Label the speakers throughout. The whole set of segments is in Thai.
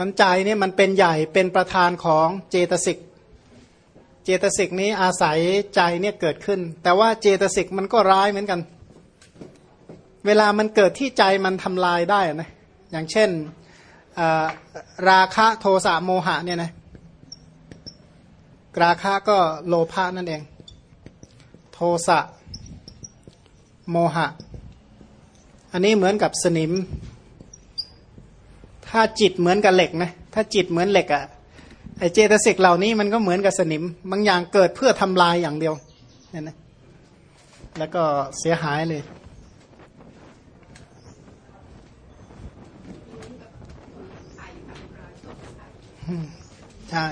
Speaker 1: มันใจนี่มันเป็นใหญ่เป็นประธานของเจตสิก เจตสิกนี้อาศัยใจเนี่ยเกิดขึ้น แต่ว่าเจตสิกมันก็ร้ายเหมือนกัน เวลามันเกิดที่ใจมันทำลายได้นะ อย่างเช่นราคะโทสะโมหะเนี่ยนะราคะก็โลภะนั่นเอง โทสะโมหะ อันนี้เหมือนกับสนิม ถ้าจิตเหมือนกับเหล็กนะถ้าจิตเหมือนเหล็กอะ่ะไอเจตสิกเหล่านี้มันก็เหมือนกับสนิม บางอย่างเกิดเพื่อทำลายอย่างเดียวเนี่ยนะแล้วก็เสียหายเลย ใช่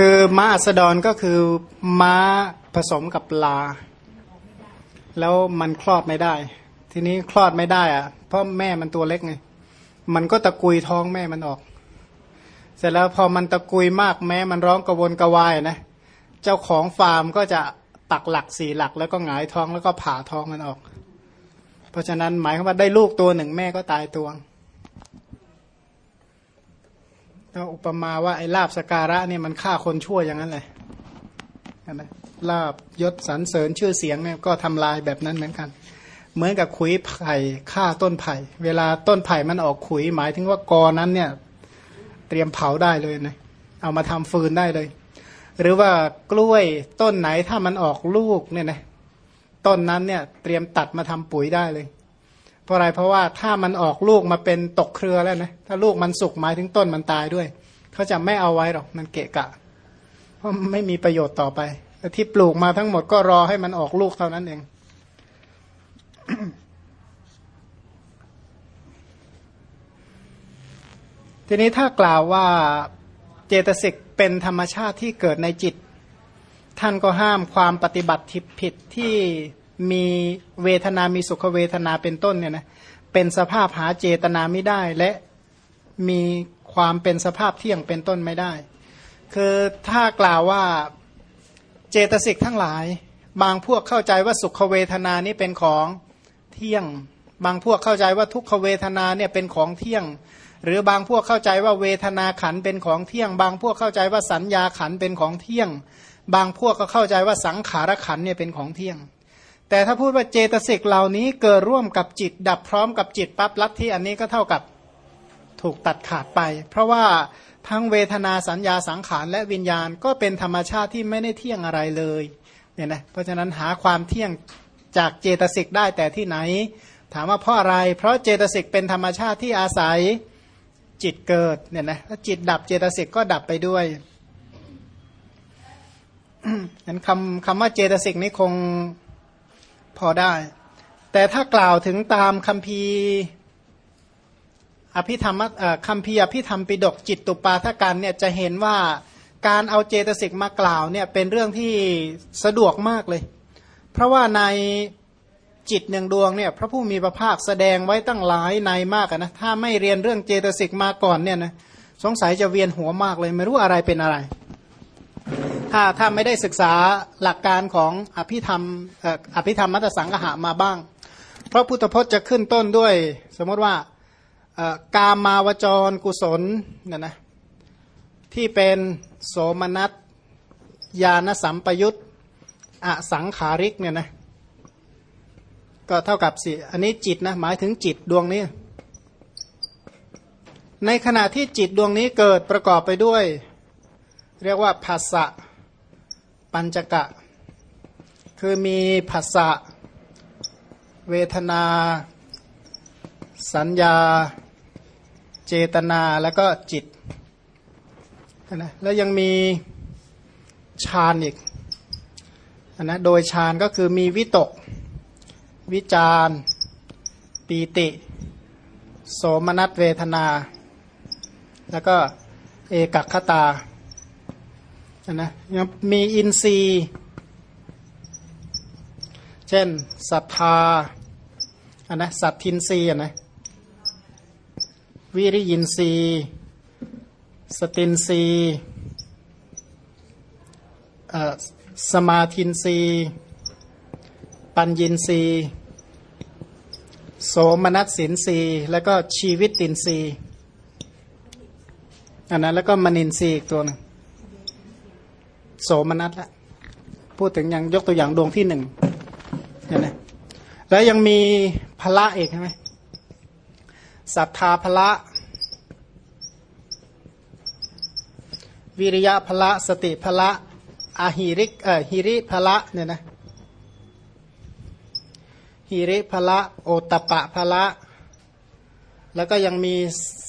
Speaker 1: คือม้าอัสดรก็คือม้าผสมกับปลา แล้วมันคลอดไม่ได้ ทีนี้คลอดไม่ได้อะเพราะแม่มันตัวเล็กไงมันก็ตะกุยท้องแม่มันออก เสร็จแล้วพอมันตะกุยมากแม้มันร้องกระวนกระวายนะเจ้าของฟาร์มก็จะตักหลักสี่หลัก แล้วก็หงายท้องแล้วก็ผ่าท้องมันออก เพราะฉะนั้นหมายความว่าได้ลูกตัวหนึ่งแม่ก็ตายตัว แล้วอุปมาว่าไอ้ลาบสการะเนี่ยมันฆ่าคนชั่วอย่างนั้นเลยนะลาบยศสรรเสริญชื่อเสียงเนี่ยก็ทำลายแบบนั้นเหมือนกัน เหมือนกับขุยไผ่ฆ่าต้นไผ่ เวลาต้นไผ่มันออกขุยหมายถึงว่ากอนั้นเนี่ย เตรียมเผาได้เลยนะเอามาทำฟืนได้เลย หรือว่ากล้วยต้นไหนถ้ามันออกลูกเนี่ยนะต้นนั้นเนี่ยเตรียมตัดมาทำปุ๋ยได้เลย เพราะอะไรเพราะว่าถ้ามันออกลูกมาเป็นตกเครือแล้วนะถ้าลูกมันสุกหมายถึงต้นมันตายด้วย เขาจะไม่เอาไว้หรอกมันเกะกะ เพราะไม่มีประโยชน์ต่อไปที่ปลูกมาทั้งหมดก็รอให้มันออกลูกเท่านั้นเองทีนี้ถ้ากล่าวว่าเจตสิกเป็นธรรมชาติที่เกิดในจิต ท่านก็ห้ามความปฏิบัติทิผิดที่ มีเวทนา มีสุขเวทนาเป็นต้นเนี่ยนะเป็นสภาพหาเจตนาไม่ได้และมีความเป็นสภาพเที่ยงเป็นต้นไม่ได้ คือถ้ากล่าวว่าเจตสิกทั้งหลาย บางพวกเข้าใจว่าสุขเวทนานี้เป็นของเที่ยง บางพวกเข้าใจว่าทุกขเวทนาเนี่ยเป็นของเที่ยง หรือบางพวกเข้าใจว่าเวทนาขันเป็นของเที่ยง บางพวกเข้าใจว่าสัญญาขันเป็นของเที่ยง บางพวกก็เข้าใจว่าสังขารขันเนี่ยเป็นของเที่ยง แต่ถ้าพูดว่าเจตสิกเหล่านี้เกิดร่วมกับจิต ดับพร้อมกับจิตปั๊บลัทธิอันนี้ก็เท่ากับถูกตัดขาดไป เพราะว่าทั้งเวทนาสัญญาสังขารและวิญญาณก็เป็นธรรมชาติที่ไม่ได้เที่ยงอะไรเลยเนี่ยนะเพราะฉะนั้นหาความเที่ยงจากเจตสิกได้แต่ที่ไหน ถามว่าเพราะอะไร เพราะเจตสิกเป็นธรรมชาติที่อาศัยจิตเกิดเนี่ยนะถ้าจิตดับเจตสิกก็ดับไปด้วยนั้นคำคำว่าเจตสิกนี้คง พอได้ แต่ถ้ากล่าวถึงตามคำพีอภิธรรมคำพีอภิธรรมปิดกจิตตุปาทกันเนี่ยจะเห็นว่าการเอาเจตสิกมากล่าวเนี่ยเป็นเรื่องที่สะดวกมากเลย เพราะว่าในจิตหนึ่งดวงเนี่ยพระผู้มีพระภาคแสดงไว้ตั้งหลายในมากนะถ้าไม่เรียนเรื่องเจตสิกมาก่อนเนี่ยนะสงสัยจะเวียนหัวมากเลย ไม่รู้อะไรเป็นอะไร ถ้าถ้าไม่ได้ศึกษาหลักการของอภิธรรมอภิธรรมมัตสังหามาบ้าง เพราะพุทธพจน์จะขึ้นต้นด้วย สมมติว่ากามาวจรกุศลเนี่ยนะที่เป็นโสมนัสญาณสัมปยุตอสังขาริกเนี่ยนะก็เท่ากับสี่อันนี้จิตนะหมายถึงจิตดวงนี้ ในขณะที่จิตดวงนี้เกิดประกอบไปด้วย เรียกว่าภาษะ ปัญจกะ คือมีภาษะเวทนา สัญญา เจตนาแล้วก็จิตนะแล้วยังมีฌานอีกนะโดยฌานก็คือมีวิตก วิจารปีติ โสมนัสเวทนา แล้วก็เอกคตา นะยังมีอินทรีย์ เช่นศรัทธาอันนะสัตทินรีย์นะวิริยินทรีย์สตินรีย์อ่อสมาธินรีปัญญินรีโสมนัสสินรีแล้วก็ชีวิตตินรีอันนั้นแล้วก็มนินทรีย์อีกตัวหนึง โสมนัสละพูดถึงยังยกตัวอย่างดวงที่หนึ่งเห็นไหมแล้วยังมีพละเอกใช่ไหมศรัทธาพละ วิริยะพละ สติพละอาหิริกเอ่อหิริพละเนี่ยนะหิริพละ โอตตปะพละ แล้วก็ยังมี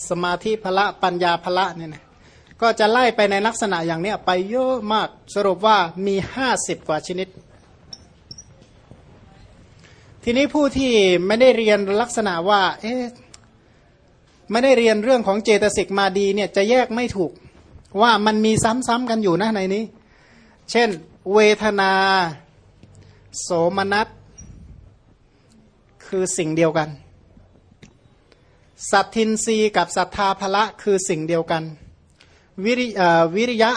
Speaker 1: สมาธิพละปัญญาพละเนี่ยนะ ก็จะไล่ไปในลักษณะอย่างเนี้ยไปเยอะมากสรุปว่ามีห้าสิบกว่าชนิด ทีนี้ผู้ที่ไม่ได้เรียนลักษณะว่า เอ๊ะไม่ได้เรียนเรื่องของเจตสิกมาดีเนี่ยจะแยกไม่ถูก ว่ามันมีซ้ำๆกันอยู่นะในนี้ เช่น เวทนา โสมนัสคือสิ่งเดียวกัน สัตทินรีกับศรัทธาภละคือสิ่งเดียวกัน วิริวิริยะ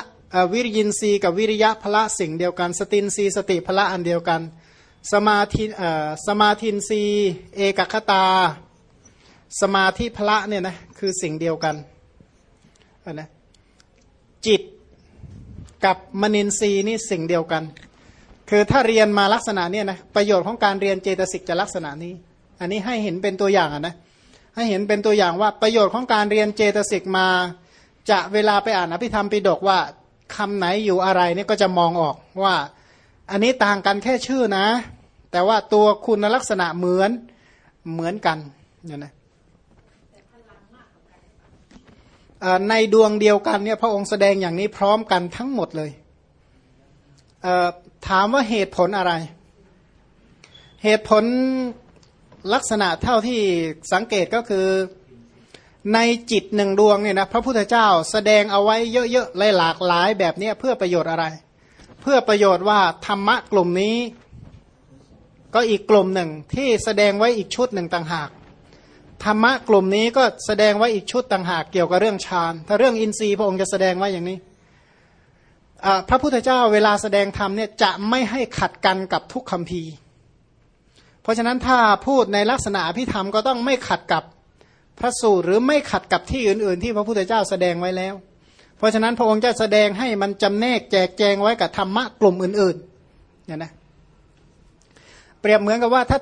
Speaker 1: วิริยินทรีย์กับวิริยะพละสิ่งเดียวกัน สตินทรีย์สติพละอันเดียวกัน สมาธิสมาธินทรีย์เอกคตา สมาธิพละเนี่ยนะคือสิ่งเดียวกันนะจิตกับมนินทรีย์นี่สิ่งเดียวกัน คือถ้าเรียนมาลักษณะเนี่ยนะประโยชน์ของการเรียนเจตสิกจะลักษณะนี้ อันนี้ให้เห็นเป็นตัวอย่างนะให้เห็นเป็นตัวอย่างว่าประโยชน์ของการเรียนเจตสิกมา จะเวลาไปอ่านอภิธรรมปิฎกว่าคำไหนอยู่อะไรเนี่ยก็จะมองออกว่า อันนี้ต่างกันแค่ชื่อนะ แต่ว่าตัวคุณลักษณะเหมือนเหมือนกันเนี่ยนะในดวงเดียวกันเนี่ยพระองค์แสดงอย่างนี้พร้อมกันทั้งหมดเลยเถามว่าเหตุผลอะไร เหตุผลลักษณะเท่าที่สังเกตก็คือ ในจิตหนึ่งดวงเนี่ยนะพระพุทธเจ้าแสดงเอาไว้เยอะๆหลากหลายแบบนี้เพื่อประโยชน์อะไร เพื่อประโยชน์ว่าธรรมะกลุ่มนี้ ก็อีกกลุ่มหนึ่งที่แสดงไว้อีกชุดหนึ่งต่างหาก ธรรมะกลุ่มนี้ก็แสดงไว้อีกชุดต่างหากเกี่ยวกับเรื่องฌานถ้าเรื่องอินทรีย์พระองค์จะแสดงไว้อย่างนี้พระพุทธเจ้าเวลาแสดงธรรมเนี่ยจะไม่ให้ขัดกันกับทุกคำพีร์เพราะฉะนั้นถ้าพูดในลักษณะอภิธรรมก็ต้องไม่ขัดกับ พระสูตรหรือไม่ขัดกับที่อื่น ๆ ที่พระพุทธเจ้าแสดงไว้แล้ว เพราะฉะนั้นพระองค์จะแสดงให้มันจำแนกแจกแจงไว้กับธรรมะกลุ่มอื่นๆเนี่ยนะเปรียบเหมือนกับว่าถ้า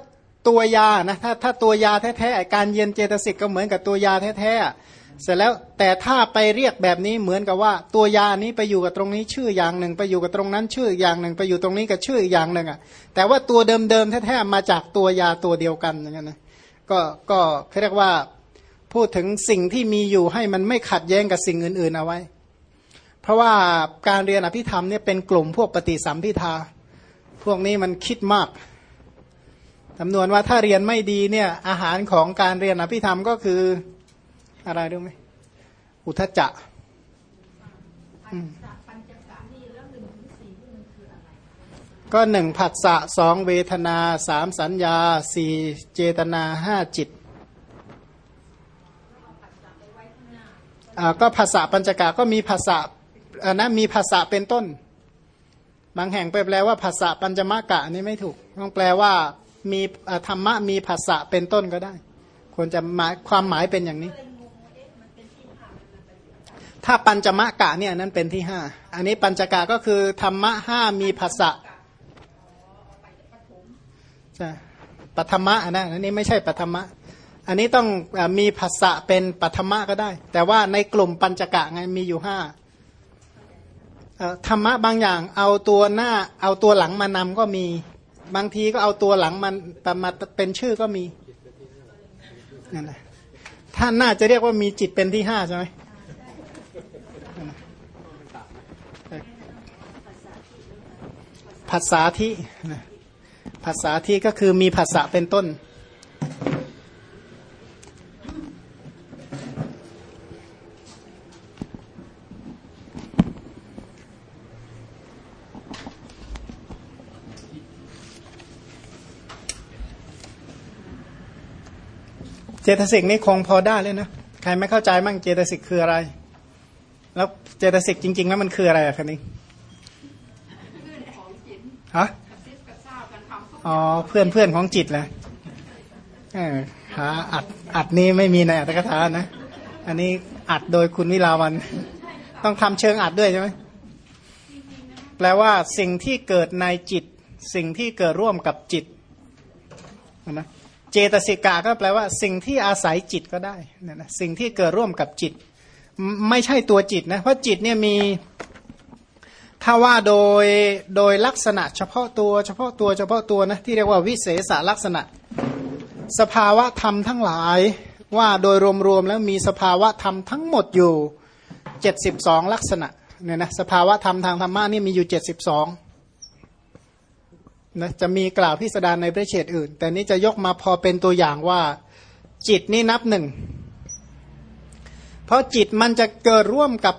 Speaker 1: ตัวยานะถ้าถ้าตัวยาแท้ๆการเย็นเจตสิกก็เหมือนกับตัวยาแท้ๆเสร็จแล้วแต่ถ้าไปเรียกแบบนี้เหมือนกับว่า ตัวยานี้ไปอยู่กับตรงนี้ชื่ออย่างหนึ่ง ไปอยู่กับตรงนั้นชื่ออย่างหนึ่ง ไปอยู่ตรงนี้กับชื่ออย่างหนึ่งอะแต่ว่าตัวเดิมๆแท้ๆมาจากตัวยาตัวเดียวกันอย่างนั้นนะก็ก็เขาเรียกว่า พูดถึงสิ่งที่มีอยู่ให้มันไม่ขัดแย้งกับสิ่งอื่น ๆ เอาไว้ เพราะว่าการเรียนอภิธรรมเนี่ยเป็นกลุ่มพวกปฏิสัมพิทา พวกนี้มันคิดมากจำนวนว่าถ้าเรียนไม่ดีเนี่ยอาหารของการเรียนอภิธรรมก็คืออะไรรู้ไหมอุทจจะก็หนึ่งผัสสะสองเวทนาสามสัญญาสี่เจตนาห้าจิตอ่า ก็ภาษาปัญจกะก็มีภาษาอ่านะมีภาษาเป็นต้น บางแห่งไปแปลว่าภาษาปัญจมกะนี่ไม่ถูกต้องแปลว่ามีธรรมะมีภาษาเป็นต้นก็ได้ควรจะหมายความหมายเป็นอย่างนี้ ถ้าปัญจมกะเนี่ยนั้นเป็นที่ห้าอันนี้ปัญจกะก็คือธรรมะห้ามีภาษาใช่ปัทมะนะอันนี้ไม่ใช่ปัทมะ อันนี้ต้องอมีภาษะเป็นปัทมะก็ได้ แต่ว่าในกลุ่มปัญจกะไงมีอยู่ห้าธรรมะบางอย่างเอาตัวหน้าเอาตัวหลังมานำก็มี บางทีก็เอาตัวหลังมันมาเป็นชื่อก็มีนั่นแหละท่านน่าจะเรียกว่ามีจิตเป็นที่ห้าใช่ไหมภาษาที่ภาษาที่ก็คือมีภาษาเป็นต้น จตสิกนี่คงพอได้เลยนะ ใครไม่เข้าใจมั่งเจตสิกคืออะไร แล้วเจตสิกจริง ๆ แล้วมันคืออะไรอะคันนี้ฮะอ๋อเพื่อนเพื่อนของจิตแหละเออหาอัดอัดนี้ไม่มีในอัตถกถานะ อันนี้อัดโดยคุณวิลาวัน ต้องทำเชิงอัดด้วยใช่ไหมแปลว่าสิ่งที่เกิดในจิต สิ่งที่เกิดร่วมกับจิตนะ เจตสิกาก็แปลว่า สิ่งที่อาศัยจิตก็ได้นะนะสิ่งที่เกิดร่วมกับจิต ไม่ใช่ตัวจิตนะเพราะจิตเนี่ยมีถ้าว่าโดยโดยลักษณะเฉพาะตัวเฉพาะตัวเฉพาะตัวนะที่เรียกว่าวิเศษลักษณะ สภาวะธรรมทั้งหลายว่าโดยรวมๆแล้วมีสภาวะธรรมทั้งหมดอยู่ 72 ลักษณะเนี่ยนะสภาวะธรรมทางธรรมะนี่มีอยู่ 72 นะจะมีกล่าวพิสดารในพระเฉดอื่น แต่นี้จะยกมาพอเป็นตัวอย่างว่าจิตนี่นับหนึ่ง เพราะจิตมันจะเกิดร่วมกับ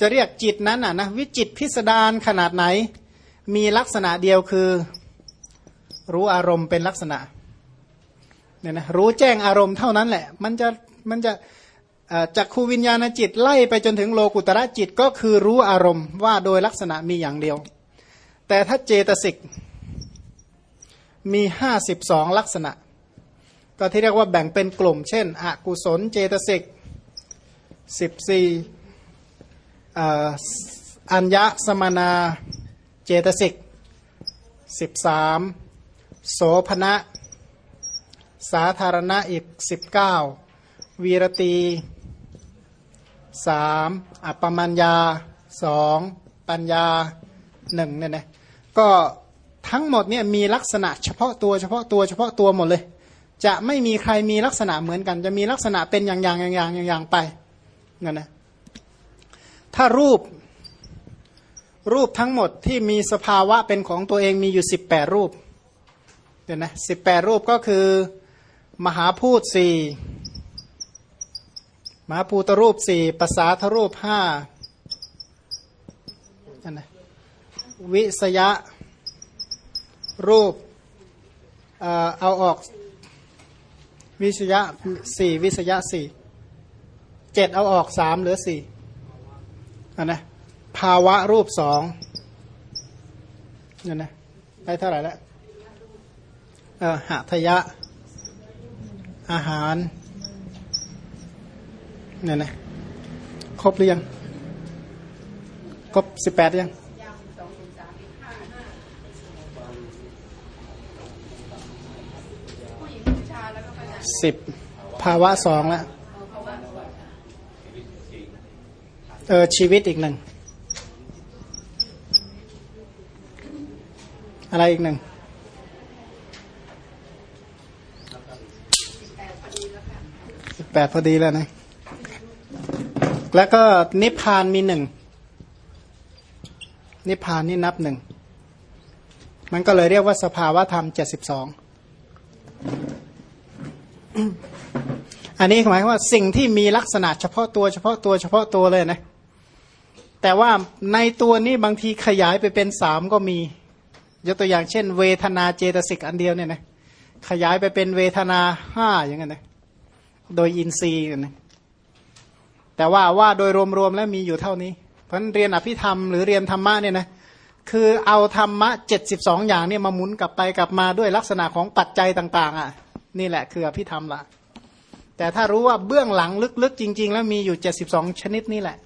Speaker 1: จะเรียกจิตนั้นอะนะวิจิตพิสดารขนาดไหน มีลักษณะเดียวคือรู้อารมณ์เป็นลักษณะเนี่ยนะรู้แจ้งอารมณ์เท่านั้นแหละ มันจะมันจะจากคูวิญญาณจิตไล่ไปจนถึงโลกุตระจิตก็คือรู้อารมณ์ว่าโดยลักษณะมีอย่างเดียว แต่ถ้าเจตสิก มีห้าสิบสองลักษณะ ก็ที่เรียกว่าแบ่งเป็นกลุ่ม เช่น อกุศลเจตสิกสิบสี่อัญญสมนาเจตสิกสิบสามโสภณะ สาธารณะอีกสิบเก้าวีรตีสามอัปปมัญญาสองปัญญาหนึ่งเนี่ยนะก็ ทั้งหมดเนี่ยมีลักษณะเฉพาะตัวเฉพาะตัวเฉพาะตัวหมดเลย จะไม่มีใครมีลักษณะเหมือนกัน จะมีลักษณะเป็นอย่างอย่างอย่างอย่างอย่างไปนั่นนะถ้ารูปรูปทั้งหมดที่มีสภาวะเป็นของตัวเองมีอยู่สิบแปดรูปเดี๋ยวนะสิบแปดรูปก็คือ มหาพูดสี่มหาภูตรูปสี่ภาษาทรูปห้าอันนะวิสยะ รูปเอาออกวิสยะสี่วิสยะสี่เจ็ดเอาออกสามเหลือสี่อันะภาวะรูปสองนั่นนะได้เท่าไหร่แล้วเออหะทยะ อาหารเนี่ยนะครบหรือยัง ครบสิบแปดยัง สิบภาวะสองล้วเออชีวิตอีกหนึ่ง อะไรอีกหนึ่งแปดพอดีแล้วนะ แล้วก็นิพพานมีหนึ่ง นิพพานนี่นับหนึ่ง มันก็เลยเรียกว่าสภาวะธรรมเจ็ดสิบสอง อันนี้หมายว่าสิ่งที่มีลักษณะเฉพาะตัวเฉพาะตัวเฉพาะตัวเลยนะ แต่ว่าในตัวนี้บางทีขยายไปเป็นสามก็มี ยกตัวอย่างเช่น เวทนาเจตสิกอันเดียวเนี่ยนะขยายไปเป็นเวทนาห้าอย่างเงี้ยนะโดยอินทรีย์นะแต่ว่าว่าโดยรวมๆแล้วมีอยู่เท่านี้ เพราะเรียนอภิธรรมหรือเรียนธรรมะเนี่ยนะคือเอาธรรมะเจ็ดสิบสองอย่างเนี่ยมาหมุนกลับไปกลับมาด้วยลักษณะของปัจจัยต่าง ๆอะ นี่แหละคืออภิธรรมละแต่ถ้ารู้ว่าเบื้องหลังลึกๆ จริง ๆ แล้วมีอยู่เจ็ดสิบสองชนิดนี่แหละ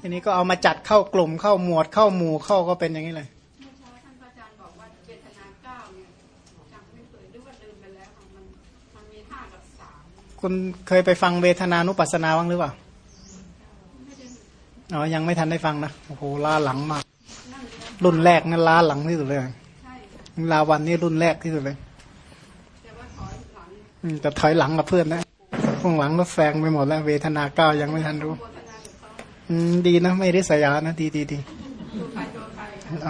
Speaker 1: ทีนี้ก็เอามาจัดเข้ากลุ่มเข้าหมวดเข้าหมู่เข้าก็เป็นอย่างนี้เลยคุณเคยไปฟังเวทนานุปัสสนาบ้างหรือเปล่าอ๋อ ยังไม่ทันได้ฟังนะ โอ้โหล้าหลังมาก รุ่นแรกนั่นล้าหลังที่สุดเลยลาวันนี่รุ่นแรกที่สุดเลย แต่ถอยหลังกับเพื่อนนะข้างหลังก็แซงไปหมดแล้ว เวทนาเก้ายังไม่ทันรู้ อืม ดีนะ ไม่ริษยานะ ดีดีดีเอ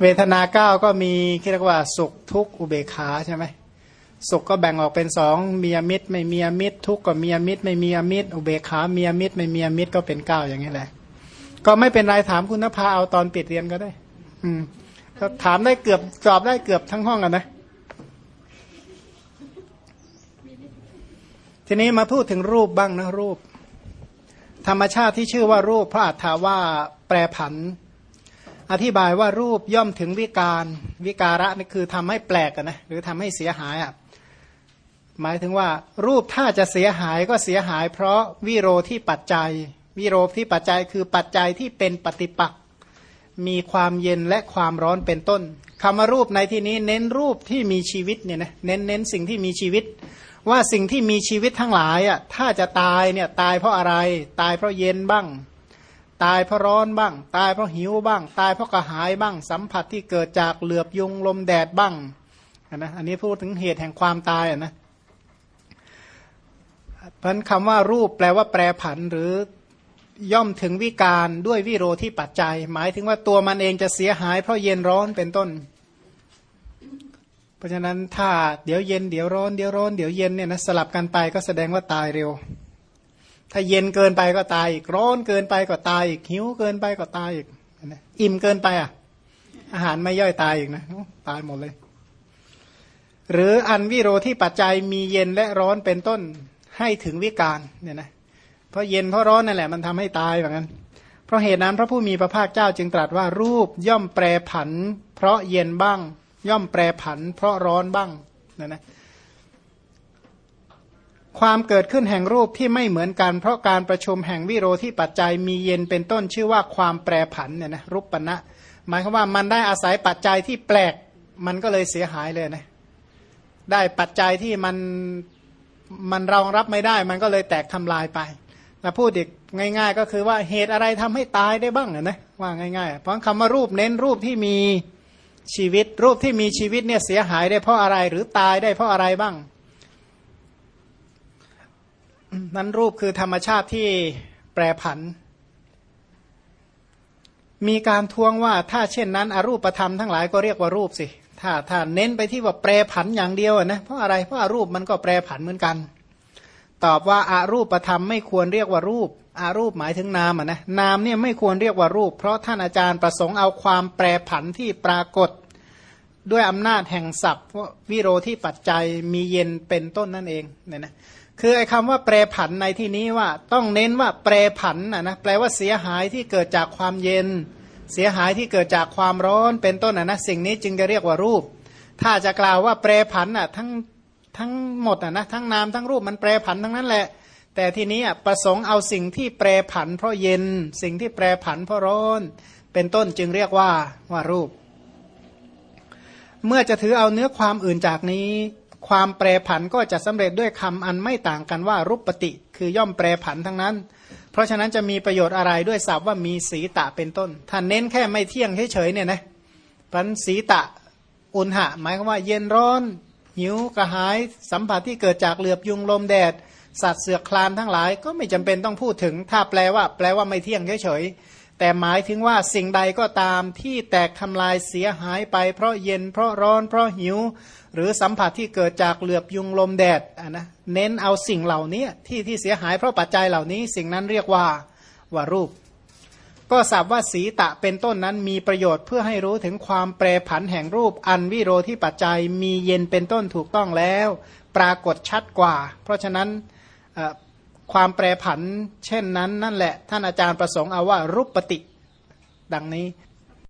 Speaker 1: เวทนาเก้าก็มีเรียกว่า สุขทุกข์อุเบกขาใช่ไหมสุขก็แบ่งออกเป็นสองมีอมิตร ไม่มีอมิตร ทุกข์ก็มีอมิตร ไม่มีอมิตร อุเบกขามีอมิตร ไม่มีอมิตรก็เป็นเก้าอย่างนี้แหละ ก็ไม่เป็นไรถามคุณนภาเอาตอนปิดเรียนก็ได้ อืม ก็ถามได้เกือบตอบได้เกือบทั้งห้องกันนะ ทีนี้มาพูดถึงรูปบ้างนะรูป ธรรมชาติที่ชื่อว่ารูป พระอัตถาว่าแปรผัน อธิบายว่ารูปย่อมถึงวิการวิการะนี่คือทำให้แปลกนะหรือทำให้เสียหายอะหมายถึงว่ารูปถ้าจะเสียหายก็เสียหาย เพราะวิโรที่ปัจจัย วิโรที่ปัจจัยคือปัจจัยที่เป็นปฏิปักษ์ มีความเย็นและความร้อนเป็นต้นคำว่ารูปในที่นี้เน้นรูปที่มีชีวิตเนี่ยนะเน้นเน้นสิ่งที่มีชีวิต ว่าสิ่งที่มีชีวิตทั้งหลายอะถ้าจะตายเนี่ยตายเพราะอะไร ตายเพราะเย็นบ้าง ตายเพราะร้อนบ้าง ตายเพราะหิวบ้าง ตายเพราะกระหายบ้าง สัมผัสที่เกิดจากเหลือบยุงลมแดดบ้างนะอันนี้พูดถึงเหตุแห่งความตายอะนะเพราะคำว่ารูปแปลว่าแปรผันหรือ ย่อมถึงวิการด้วยวิโรที่ปัจจัย หมายถึงว่าตัวมันเองจะเสียหายเพราะเย็นร้อนเป็นต้น เพราะฉะนั้นถ้าเดี๋ยวเย็นเดี๋ยวร้อนเดี๋ยวร้อนเดี๋ยวเย็นเนี่ยนะสลับกันไปก็แสดงว่าตายเร็ว ถ้าเย็นเกินไปก็ตายอีกร้อนเกินไปก็ตายอีกหิวเกินไปก็ตายอีกอิ่มเกินไปอะ อาหารไม่ย่อยตายอีกนะตายหมดเลย หรืออันวิโรที่ปัจจัยมีเย็นและร้อนเป็นต้นให้ถึงวิการเนี่ยนะเราะเย็นเพราะร้อนนั่นแหละมันทำให้ตายแบบนั้น เพราะเหตุนั้นพระผู้มีพระภาคเจ้าจึงตรัสว่ารูปย่อมแปรผัน เพราะเย็นบ้าง ย่อมแปรผัน เพราะร้อนบ้างนะนะความเกิดขึ้นแห่งรูปที่ไม่เหมือนกัน เพราะการประชุมแห่งวิโรที่ปัจจัยมีเย็นเป็นต้นชื่อว่าความแปรผันเนี่ยนะรูปปณะหมายความว่ามันได้อาศัยปัจจัยที่แปลกมันก็เลยเสียหายเลยนะได้ปัจจัยที่มันมันรองรับไม่ได้ มันก็เลยแตกทำลายไป พูดอีกง่าย ๆ ก็คือว่าเหตุอะไรทำให้ตายได้บ้างนะว่าง่ายๆ เพราะคำว่ารูปเน้นรูปที่มีชีวิต รูปที่มีชีวิตเนี่ยเสียหายได้เพราะอะไรหรือตายได้เพราะอะไรบ้าง นั้นรูปคือธรรมชาติที่แปรผัน มีการทวงว่าถ้าเช่นนั้นอรูปธรรมทั้งหลายก็เรียกว่ารูปสิถ้าถ้าเน้นไปที่ว่าแปรผันอย่างเดียวนะเพราะอะไรเพราะอารูปมันก็แปรผันเหมือนกัน ตอบว่าอารูปธรรมไม่ควรเรียกว่ารูปอารูปหมายถึงนามอะนะนามเนี่ยไม่ควรเรียกว่ารูป เพราะท่านอาจารย์ประสงค์เอาความแปรผันที่ปรากฏ ด้วยอำนาจแห่งศัพท์วิโรที่ปัจจัยมีเย็นเป็นต้นนั่นเองเนี่ยนะคือไอ้คำว่าแปรผันในที่นี้ว่าต้องเน้นว่าแปรผันอะนะแปลว่าเสียหายที่เกิดจากความเย็น เสียหายที่เกิดจากความร้อนเป็นต้นนะนะสิ่งนี้จึงจะเรียกว่ารูป ถ้าจะกล่าวว่าแปรผันอะทั้ง ทั้งหมดอะนะทั้งนามทั้งรูปมันแปรผันทั้งนั้นแหละ แต่ทีนี้อะประสงค์เอาสิ่งที่แปรผัน เพราะเย็นสิ่งที่แปรผันเพราะร้อน เป็นต้นจึงเรียกว่าว่ารูป เมื่อจะถือเอาเนื้อความอื่นจากนี้ ความแปรผันก็จะสำเร็จด้วยคำอันไม่ต่างกันว่ารูปปฏิคือย่อมแปรผันทั้งนั้น เพราะฉะนั้นจะมีประโยชน์อะไรด้วยศัพท์ว่ามีสีตะเป็นต้นถ้าเน้นแค่ไม่เที่ยงเฉยๆเนี่ยนะพันสีตะอุณหะหมายความว่าเย็นร้อน หิวกระหายสัมผัสที่เกิดจากเหลือบยุงลมแดด สัตว์เสือคลานทั้งหลาย ก็ไม่จำเป็นต้องพูดถึง ถ้าแปลว่า แปลว่าไม่เที่ยงเฉยๆแต่หมายถึงว่าสิ่งใดก็ตามที่แตกทำลายเสียหายไป เพราะเย็นเพราะร้อนเพราะหิว หรือสัมผัสที่เกิดจากเหลือบยุงลมแดดนะเน้นเอาสิ่งเหล่านี้ที่ที่เสียหายเพราะปัจจัยเหล่านี้ สิ่งนั้นเรียกว่าว่ารูป ก็สับว่าสีตะเป็นต้นนั้นมีประโยชน์เพื่อให้รู้ถึงความแปรผันแห่งรูปอันวิโรที่ปัจจัยมีเย็นเป็นต้นถูกต้องแล้ว ปรากฏชัดกว่า เพราะฉะนั้นความแปรผันเช่นนั้นนั่นแหละ ท่านอาจารย์ประสงค์เอาว่ารูปปฏิดังนี้